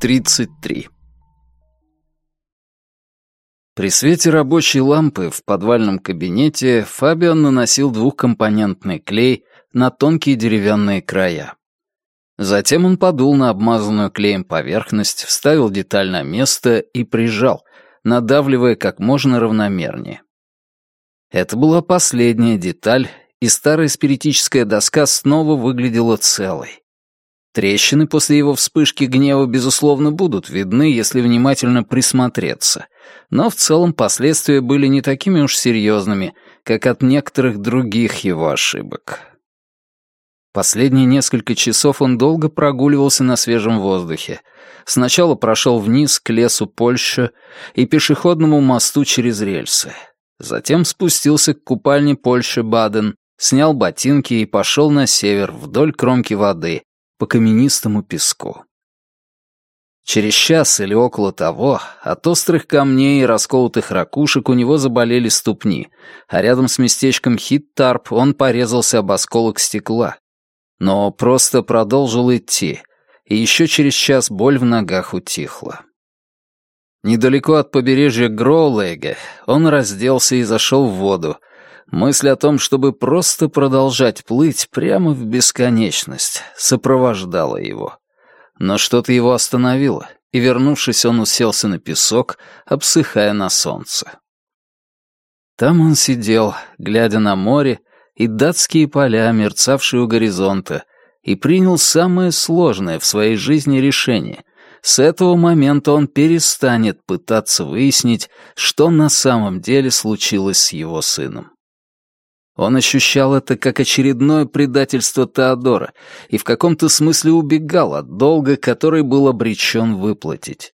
33. При свете рабочей лампы в подвальном кабинете Фабиан наносил двухкомпонентный клей на тонкие деревянные края. Затем он подул на обмазанную клеем поверхность, вставил деталь на место и прижал, надавливая как можно равномернее. Это была последняя деталь, и старая спиритическая доска снова выглядела целой. Трещины после его вспышки гнева, безусловно, будут видны, если внимательно присмотреться, но в целом последствия были не такими уж серьезными, как от некоторых других его ошибок. Последние несколько часов он долго прогуливался на свежем воздухе. Сначала прошел вниз к лесу Польши и пешеходному мосту через рельсы. Затем спустился к купальне Польши-Баден, снял ботинки и пошел на север вдоль кромки воды, по каменистому песку. Через час или около того от острых камней и расколотых ракушек у него заболели ступни, а рядом с местечком Хиттарп он порезался об осколок стекла. Но просто продолжил идти, и еще через час боль в ногах утихла. Недалеко от побережья Гроулэга он разделся и зашел в воду, Мысль о том, чтобы просто продолжать плыть прямо в бесконечность, сопровождала его. Но что-то его остановило, и, вернувшись, он уселся на песок, обсыхая на солнце. Там он сидел, глядя на море и датские поля, мерцавшие у горизонта, и принял самое сложное в своей жизни решение. С этого момента он перестанет пытаться выяснить, что на самом деле случилось с его сыном. Он ощущал это как очередное предательство Теодора и в каком-то смысле убегал от долга, который был обречен выплатить.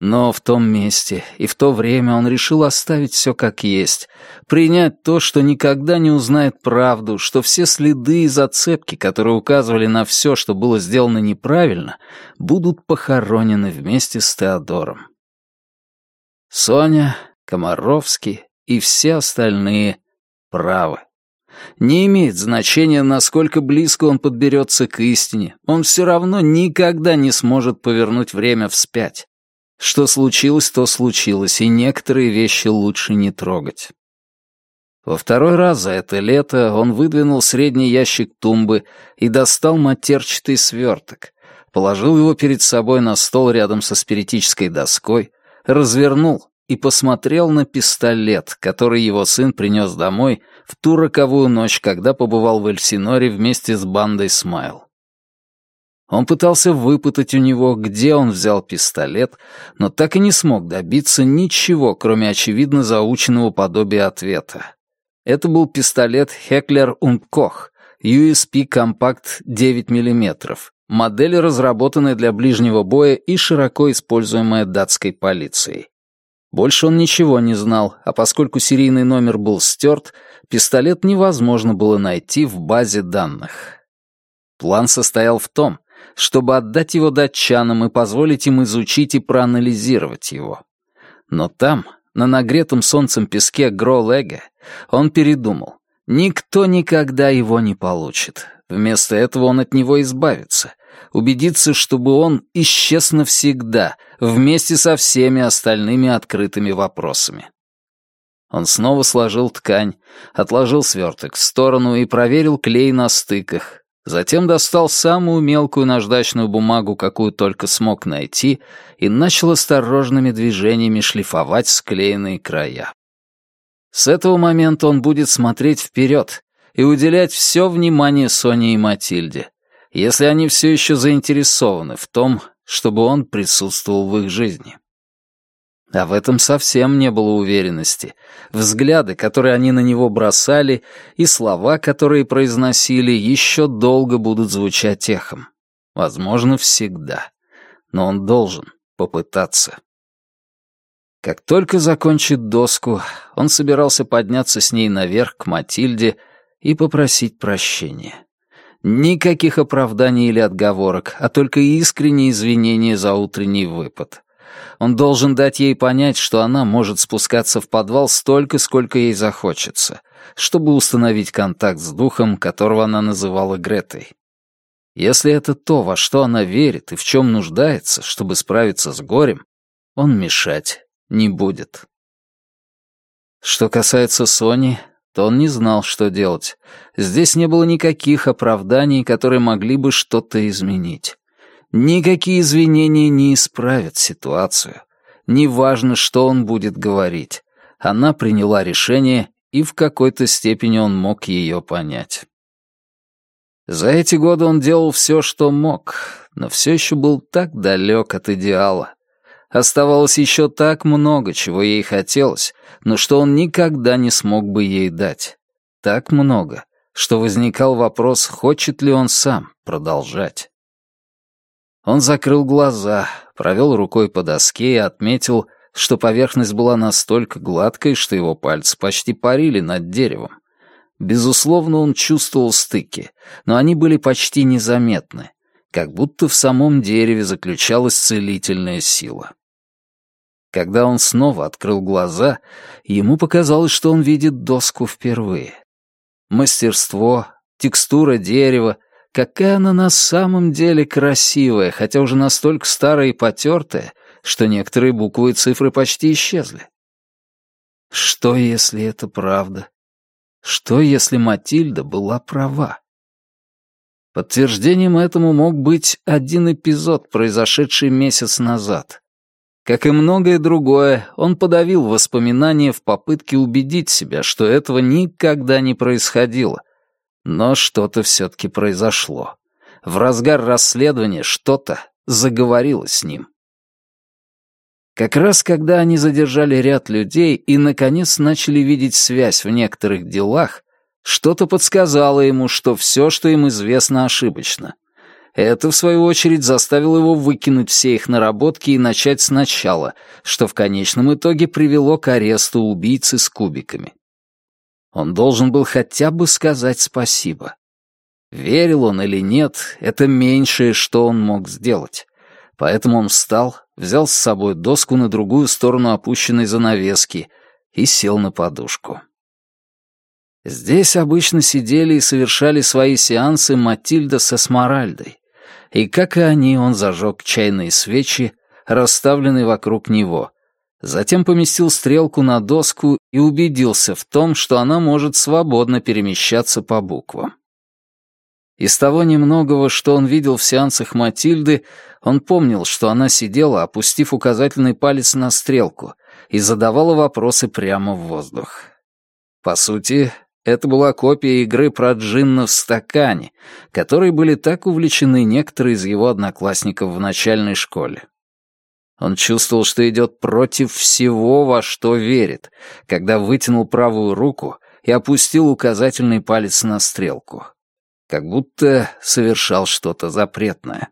Но в том месте и в то время он решил оставить все как есть, принять то, что никогда не узнает правду, что все следы и зацепки, которые указывали на все, что было сделано неправильно, будут похоронены вместе с Теодором. Соня, Комаровский и все остальные правы. Не имеет значения, насколько близко он подберется к истине, он все равно никогда не сможет повернуть время вспять. Что случилось, то случилось, и некоторые вещи лучше не трогать. Во второй раз за это лето он выдвинул средний ящик тумбы и достал матерчатый сверток, положил его перед собой на стол рядом со спиритической доской, развернул и посмотрел на пистолет, который его сын принес домой в ту роковую ночь, когда побывал в Эльсиноре вместе с бандой Смайл. Он пытался выпытать у него, где он взял пистолет, но так и не смог добиться ничего, кроме очевидно заученного подобия ответа. Это был пистолет Heckler Koch, USP Compact 9 мм, модель, разработанная для ближнего боя и широко используемая датской полицией. Больше он ничего не знал, а поскольку серийный номер был стерт, пистолет невозможно было найти в базе данных. План состоял в том, чтобы отдать его датчанам и позволить им изучить и проанализировать его. Но там, на нагретом солнцем песке Гро-Лега, он передумал. Никто никогда его не получит. Вместо этого он от него избавится — убедиться, чтобы он исчез навсегда, вместе со всеми остальными открытыми вопросами. Он снова сложил ткань, отложил сверток в сторону и проверил клей на стыках. Затем достал самую мелкую наждачную бумагу, какую только смог найти, и начал осторожными движениями шлифовать склеенные края. С этого момента он будет смотреть вперед и уделять все внимание Соне и Матильде, если они все еще заинтересованы в том, чтобы он присутствовал в их жизни. А в этом совсем не было уверенности. Взгляды, которые они на него бросали, и слова, которые произносили, еще долго будут звучать эхом. Возможно, всегда. Но он должен попытаться. Как только закончит доску, он собирался подняться с ней наверх к Матильде и попросить прощения. Никаких оправданий или отговорок, а только искренние извинения за утренний выпад. Он должен дать ей понять, что она может спускаться в подвал столько, сколько ей захочется, чтобы установить контакт с духом, которого она называла Гретой. Если это то, во что она верит и в чем нуждается, чтобы справиться с горем, он мешать не будет. Что касается Сони, то он не знал, что делать. Здесь не было никаких оправданий, которые могли бы что-то изменить. Никакие извинения не исправят ситуацию. Неважно, что он будет говорить. Она приняла решение, и в какой-то степени он мог ее понять. За эти годы он делал все, что мог, но все еще был так далек от идеала. Оставалось еще так много, чего ей хотелось, но что он никогда не смог бы ей дать. Так много, что возникал вопрос, хочет ли он сам продолжать. Он закрыл глаза, провел рукой по доске и отметил, что поверхность была настолько гладкой, что его пальцы почти парили над деревом. Безусловно, он чувствовал стыки, но они были почти незаметны, как будто в самом дереве заключалась целительная сила. Когда он снова открыл глаза, ему показалось, что он видит доску впервые. Мастерство, текстура дерева, какая она на самом деле красивая, хотя уже настолько старая и потертая, что некоторые буквы и цифры почти исчезли. Что, если это правда? Что, если Матильда была права? Подтверждением этому мог быть один эпизод, произошедший месяц назад. Как и многое другое, он подавил воспоминания в попытке убедить себя, что этого никогда не происходило. Но что-то все-таки произошло. В разгар расследования что-то заговорило с ним. Как раз когда они задержали ряд людей и, наконец, начали видеть связь в некоторых делах, что-то подсказало ему, что все, что им известно, ошибочно. Это, в свою очередь, заставило его выкинуть все их наработки и начать сначала, что в конечном итоге привело к аресту убийцы с кубиками. Он должен был хотя бы сказать спасибо. Верил он или нет, это меньшее, что он мог сделать. Поэтому он встал, взял с собой доску на другую сторону опущенной занавески и сел на подушку. Здесь обычно сидели и совершали свои сеансы Матильда со Смаральдой. И, как и они, он зажег чайные свечи, расставленные вокруг него. Затем поместил стрелку на доску и убедился в том, что она может свободно перемещаться по буквам. Из того немногого, что он видел в сеансах Матильды, он помнил, что она сидела, опустив указательный палец на стрелку, и задавала вопросы прямо в воздух. По сути, это была копия игры про джинна в стакане, которой были так увлечены некоторые из его одноклассников в начальной школе. Он чувствовал, что идет против всего, во что верит, когда вытянул правую руку и опустил указательный палец на стрелку. Как будто совершал что-то запретное.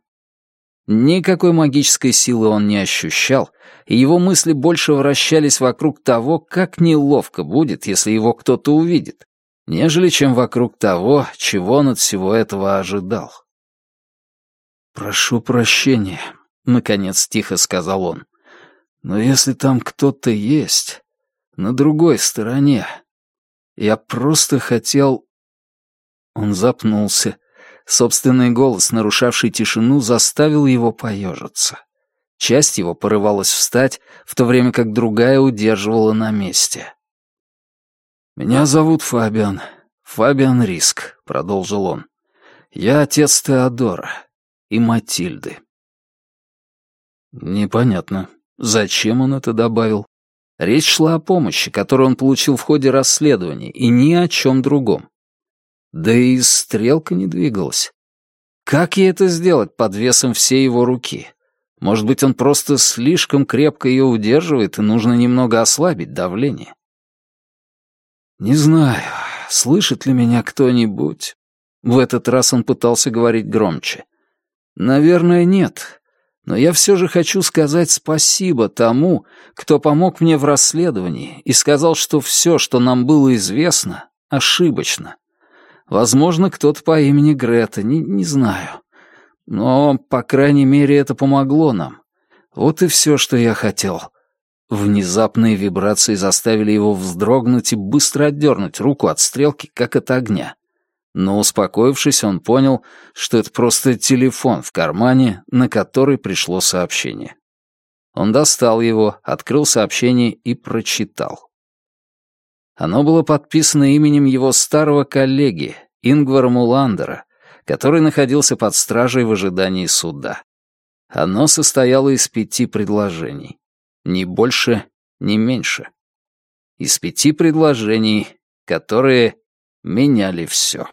Никакой магической силы он не ощущал, и его мысли больше вращались вокруг того, как неловко будет, если его кто-то увидит, нежели чем вокруг того, чего он от всего этого ожидал. «Прошу прощения», — наконец тихо сказал он, «но если там кто-то есть, на другой стороне, я просто хотел...» Он запнулся, Собственный голос, нарушавший тишину, заставил его поежиться. Часть его порывалась встать, в то время как другая удерживала на месте. «Меня зовут Фабиан. Фабиан Риск», — продолжил он. «Я отец Теодора и Матильды». Непонятно, зачем он это добавил. Речь шла о помощи, которую он получил в ходе расследования, и ни о чем другом. Да и стрелка не двигалась. Как ей это сделать под весом всей его руки? Может быть, он просто слишком крепко ее удерживает, и нужно немного ослабить давление? Не знаю, слышит ли меня кто-нибудь. В этот раз он пытался говорить громче. Наверное, нет. Но я все же хочу сказать спасибо тому, кто помог мне в расследовании и сказал, что все, что нам было известно, ошибочно. Возможно, кто-то по имени Грета, не, не знаю. Но, по крайней мере, это помогло нам. Вот и все, что я хотел. Внезапные вибрации заставили его вздрогнуть и быстро отдернуть руку от стрелки, как от огня. Но успокоившись, он понял, что это просто телефон в кармане, на который пришло сообщение. Он достал его, открыл сообщение и прочитал. Оно было подписано именем его старого коллеги, Ингвара Муландера, который находился под стражей в ожидании суда. Оно состояло из пяти предложений. Ни больше, ни меньше. Из пяти предложений, которые меняли все.